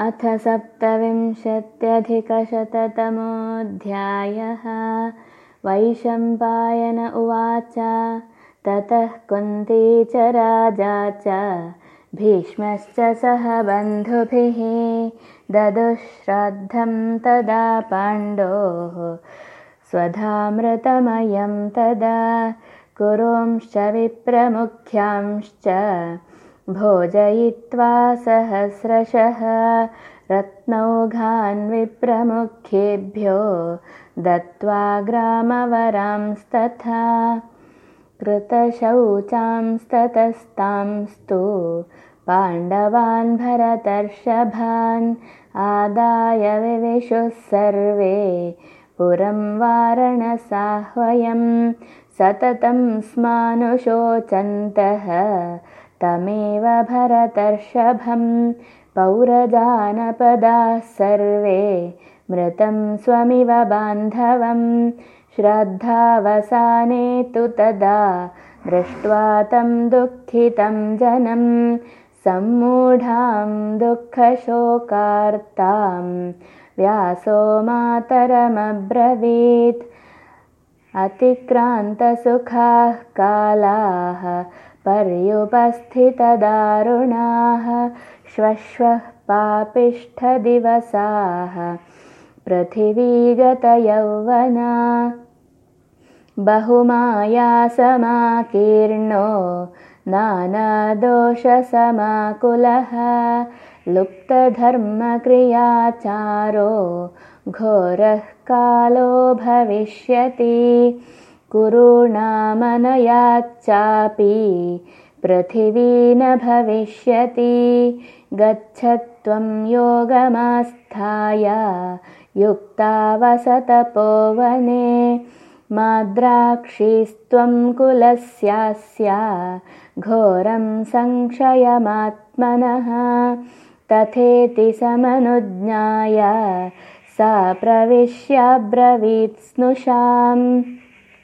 अथ सप्तविंशत्यधिकशततमोऽध्यायः। वैशम्पायन उवाच ततः कुन्ती च राजा च भीष्मश्च सह बन्धुभिः ददुश्राद्धं तदा पाण्डोः। स्वधामृतमयं तदा कुरुंश्च विप्रमुख्यांश्च भोजयित्वा सहस्रशः रत्नौघान् विप्रमुखेभ्यो दत्त्वा ग्रामवरांस्तथा कृतशौचांस्ततस्तांस्तु पाण्डवान् भरतर्षभान् आदाय विविशुः सर्वे पुरं वारणसाह्वयं सततं स्मानुशोचन्तः तमेव भरतर्षभं पौरजानपदाः सर्वे मृतं स्वमिव बान्धवं श्रद्धावसाने तु तदा दृष्ट्वा तं दुःखितं जनं सम्मूढां दुःखशोकार्तां व्यासो मातरमब्रवीत् अतिक्रान्तसुखाः कालाः पर्युपस्थितदारुणाः श्वश्वः पापिष्ठदिवसाः पृथिवीगतयौवना। बहुमायासमाकीर्णो नानादोषसमाकुलः लुप्तधर्मक्रियाचारो घोरः कालो भविष्यति। कुरूणामनयाच्चापि पृथिवी न भविष्यति। गच्छ त्वं योगमास्थाय युक्तावसतपोवने माद्राक्षीस्त्वं कुलस्यास्या घोरं संक्षयमात्मनः तथेति समनुज्ञाय सा प्रविश्याब्रवीत् स्नुषाम्